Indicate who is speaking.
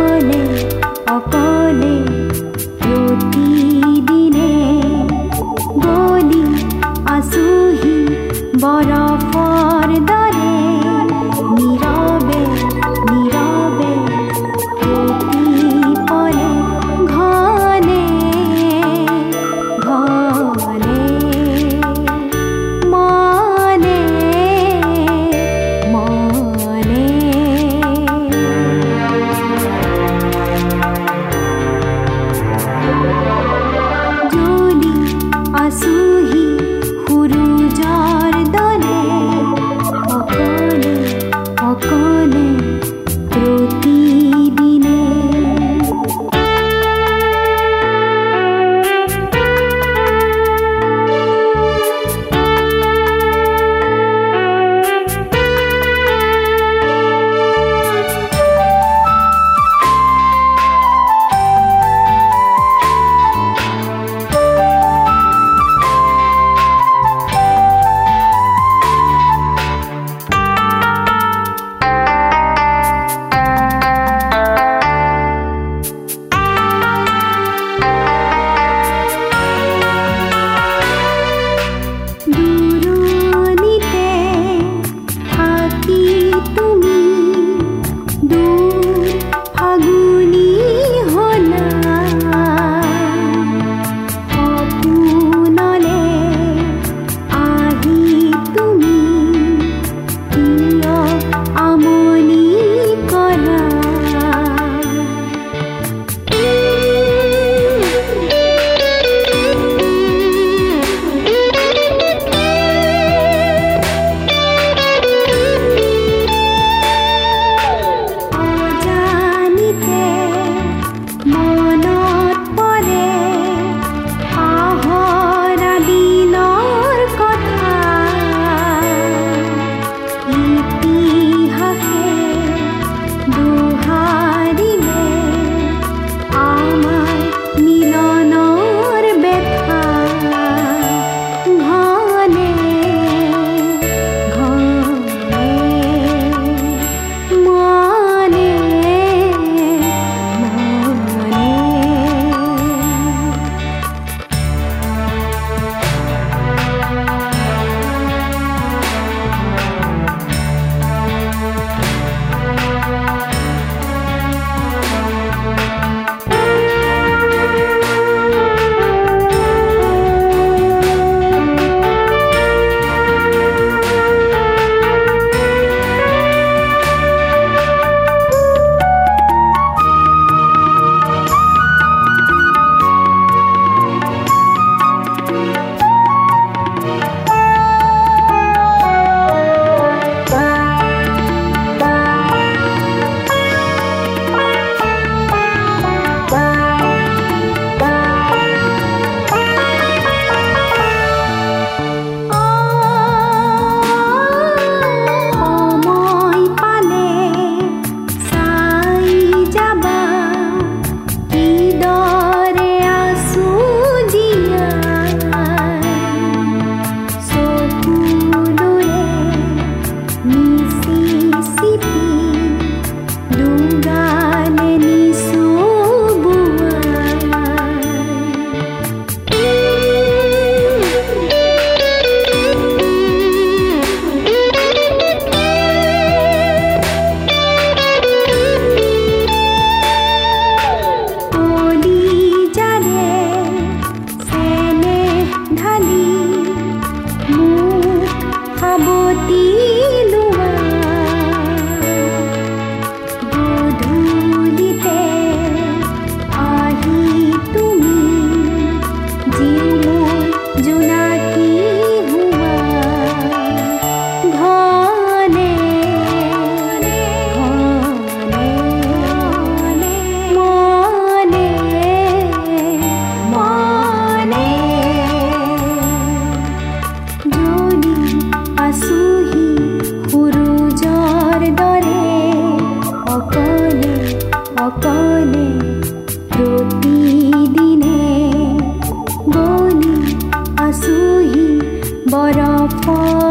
Speaker 1: অকলে অকলে 花。